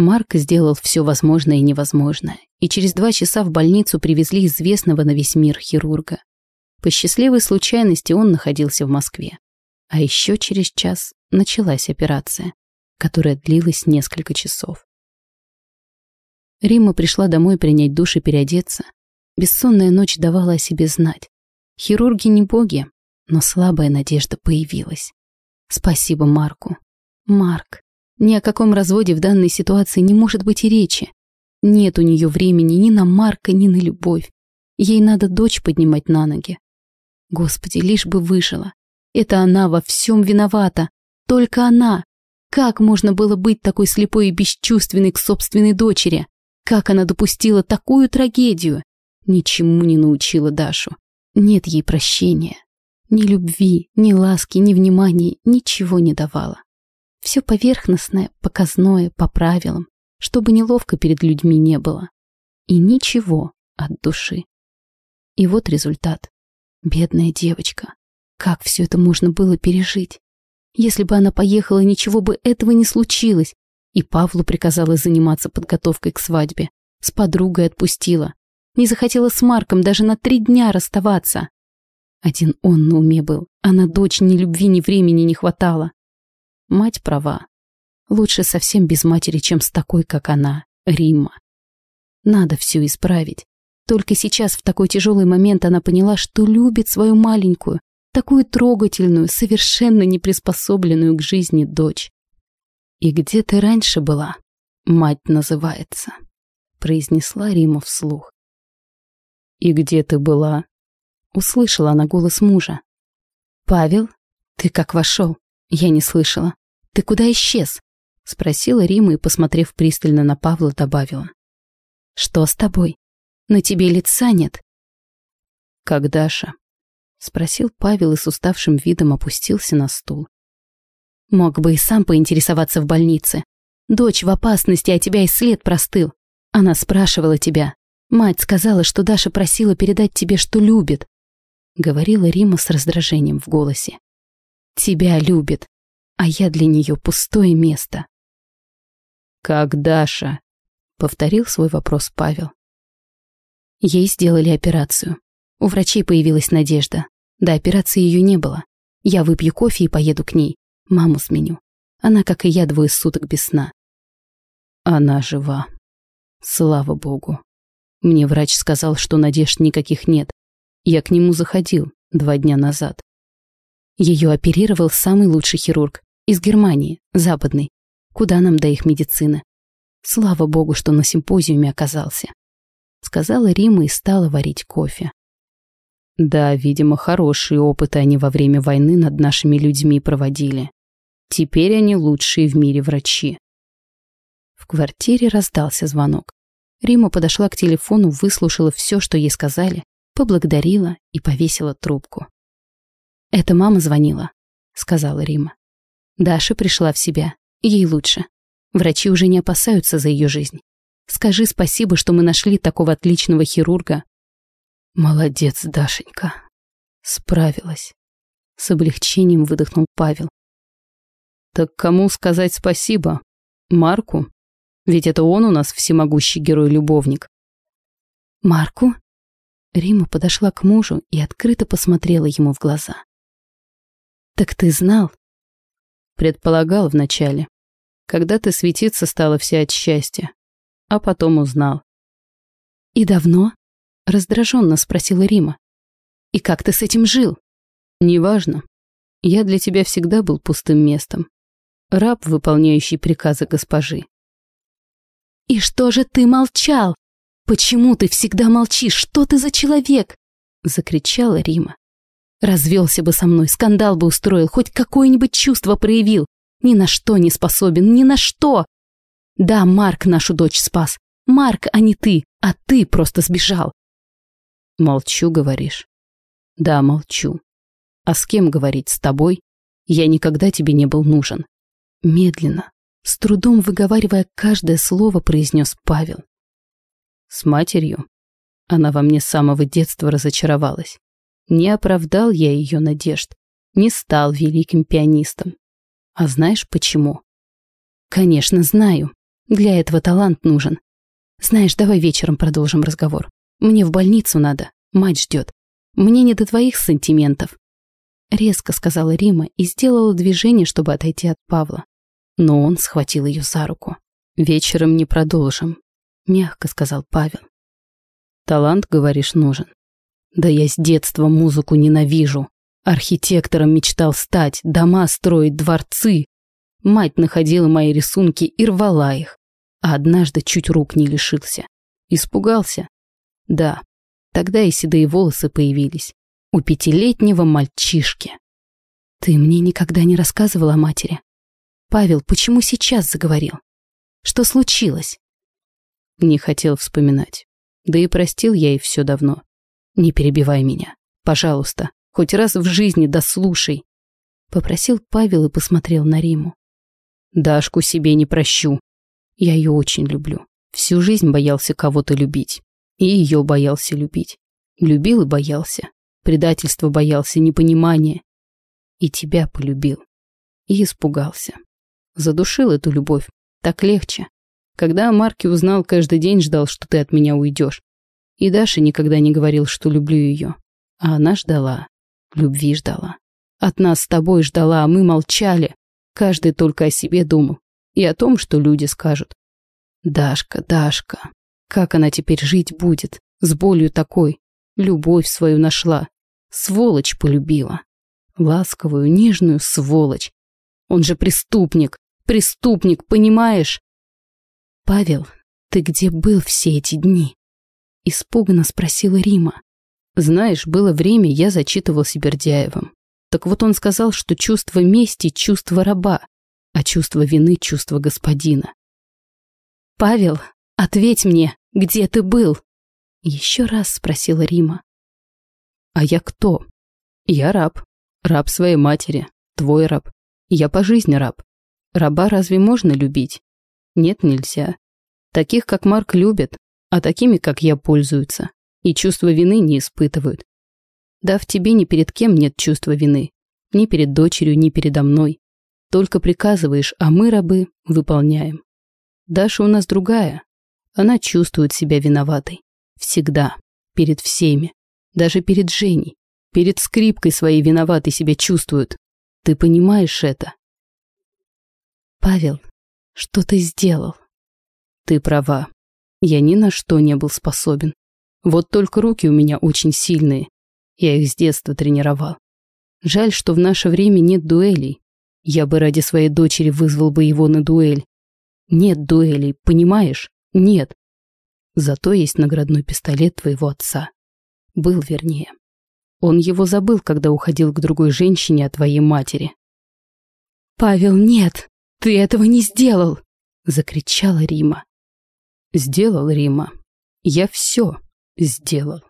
Марк сделал все возможное и невозможное, и через два часа в больницу привезли известного на весь мир хирурга. По счастливой случайности он находился в Москве. А еще через час началась операция, которая длилась несколько часов. Рима пришла домой принять душ и переодеться. Бессонная ночь давала о себе знать. Хирурги не боги, но слабая надежда появилась. Спасибо Марку. Марк. Ни о каком разводе в данной ситуации не может быть и речи. Нет у нее времени ни на Марка, ни на любовь. Ей надо дочь поднимать на ноги. Господи, лишь бы выжила. Это она во всем виновата. Только она. Как можно было быть такой слепой и бесчувственной к собственной дочери? Как она допустила такую трагедию? Ничему не научила Дашу. Нет ей прощения. Ни любви, ни ласки, ни внимания ничего не давала. Все поверхностное, показное, по правилам, чтобы неловко перед людьми не было. И ничего от души. И вот результат. Бедная девочка. Как все это можно было пережить? Если бы она поехала, ничего бы этого не случилось. И Павлу приказала заниматься подготовкой к свадьбе. С подругой отпустила. Не захотела с Марком даже на три дня расставаться. Один он на уме был, а на дочь ни любви, ни времени не хватало. Мать права. Лучше совсем без матери, чем с такой, как она, Римма. Надо все исправить. Только сейчас, в такой тяжелый момент, она поняла, что любит свою маленькую, такую трогательную, совершенно не приспособленную к жизни дочь. «И где ты раньше была?» «Мать называется», — произнесла Рима вслух. «И где ты была?» — услышала она голос мужа. «Павел, ты как вошел? Я не слышала. Ты куда исчез?» — спросила Рима и, посмотрев пристально на Павла, добавила. «Что с тобой? На тебе лица нет. Как Даша? Спросил Павел и с уставшим видом опустился на стул. Мог бы и сам поинтересоваться в больнице. Дочь в опасности, а тебя и след простыл. Она спрашивала тебя. Мать сказала, что Даша просила передать тебе, что любит. Говорила Рима с раздражением в голосе. Тебя любит, а я для нее пустое место. Как Даша? Повторил свой вопрос Павел. Ей сделали операцию. У врачей появилась надежда. До операции ее не было. Я выпью кофе и поеду к ней. Маму сменю. Она, как и я, двое суток без сна. Она жива. Слава богу. Мне врач сказал, что надежд никаких нет. Я к нему заходил два дня назад. Ее оперировал самый лучший хирург из Германии, западный. Куда нам до их медицины? Слава богу, что на симпозиуме оказался сказала Рима и стала варить кофе. Да, видимо, хорошие опыты они во время войны над нашими людьми проводили. Теперь они лучшие в мире врачи. В квартире раздался звонок. Рима подошла к телефону, выслушала все, что ей сказали, поблагодарила и повесила трубку. «Это мама звонила», — сказала Рима. Даша пришла в себя, ей лучше. Врачи уже не опасаются за ее жизнь. Скажи спасибо, что мы нашли такого отличного хирурга. Молодец, Дашенька. Справилась. С облегчением выдохнул Павел. Так кому сказать спасибо? Марку? Ведь это он у нас всемогущий герой-любовник. Марку? Рима подошла к мужу и открыто посмотрела ему в глаза. Так ты знал? Предполагал вначале. Когда ты светиться стала вся от счастья а потом узнал. «И давно?» — раздраженно спросила Рима. «И как ты с этим жил?» «Неважно. Я для тебя всегда был пустым местом. Раб, выполняющий приказы госпожи». «И что же ты молчал? Почему ты всегда молчишь? Что ты за человек?» — закричала Рима. «Развелся бы со мной, скандал бы устроил, хоть какое-нибудь чувство проявил. Ни на что не способен, ни на что!» Да, Марк нашу дочь спас. Марк, а не ты, а ты просто сбежал. Молчу, говоришь. Да, молчу. А с кем говорить, с тобой? Я никогда тебе не был нужен. Медленно, с трудом выговаривая каждое слово, произнес Павел. С матерью. Она во мне с самого детства разочаровалась. Не оправдал я ее надежд, не стал великим пианистом. А знаешь почему? Конечно, знаю. Для этого талант нужен. Знаешь, давай вечером продолжим разговор. Мне в больницу надо, мать ждет. Мне не до твоих сантиментов. Резко сказала Рима и сделала движение, чтобы отойти от Павла. Но он схватил ее за руку. «Вечером не продолжим», — мягко сказал Павел. «Талант, говоришь, нужен. Да я с детства музыку ненавижу. Архитектором мечтал стать, дома строить, дворцы. Мать находила мои рисунки и рвала их. А однажды чуть рук не лишился. Испугался? Да, тогда и седые волосы появились. У пятилетнего мальчишки. Ты мне никогда не рассказывал о матери. Павел, почему сейчас заговорил? Что случилось? Не хотел вспоминать. Да и простил я ей все давно. Не перебивай меня. Пожалуйста, хоть раз в жизни дослушай. Попросил Павел и посмотрел на Риму. Дашку себе не прощу. Я ее очень люблю. Всю жизнь боялся кого-то любить. И ее боялся любить. Любил и боялся. Предательство боялся, непонимания. И тебя полюбил. И испугался. Задушил эту любовь. Так легче. Когда о Марке узнал, каждый день ждал, что ты от меня уйдешь. И Даша никогда не говорил, что люблю ее. А она ждала. Любви ждала. От нас с тобой ждала, а мы молчали. Каждый только о себе думал. И о том, что люди скажут. Дашка, Дашка, как она теперь жить будет? С болью такой. Любовь свою нашла. Сволочь полюбила. Ласковую, нежную сволочь. Он же преступник. Преступник, понимаешь? Павел, ты где был все эти дни? Испуганно спросила Рима. Знаешь, было время, я зачитывался Бердяевым. Так вот он сказал, что чувство мести – чувство раба, а чувство вины – чувство господина. «Павел, ответь мне, где ты был?» Еще раз спросила Рима. «А я кто? Я раб. Раб своей матери. Твой раб. Я по жизни раб. Раба разве можно любить? Нет, нельзя. Таких, как Марк, любят, а такими, как я, пользуются. И чувство вины не испытывают. Да в тебе ни перед кем нет чувства вины. Ни перед дочерью, ни передо мной. Только приказываешь, а мы, рабы, выполняем. Даша у нас другая. Она чувствует себя виноватой. Всегда. Перед всеми. Даже перед Женей. Перед скрипкой своей виноватой себя чувствует. Ты понимаешь это? Павел, что ты сделал? Ты права. Я ни на что не был способен. Вот только руки у меня очень сильные. Я их с детства тренировал. Жаль, что в наше время нет дуэлей. Я бы ради своей дочери вызвал бы его на дуэль. Нет дуэлей, понимаешь? Нет. Зато есть наградной пистолет твоего отца. Был, вернее. Он его забыл, когда уходил к другой женщине от твоей матери. «Павел, нет! Ты этого не сделал!» — закричала Рима. «Сделал, Рима. Я все сделал».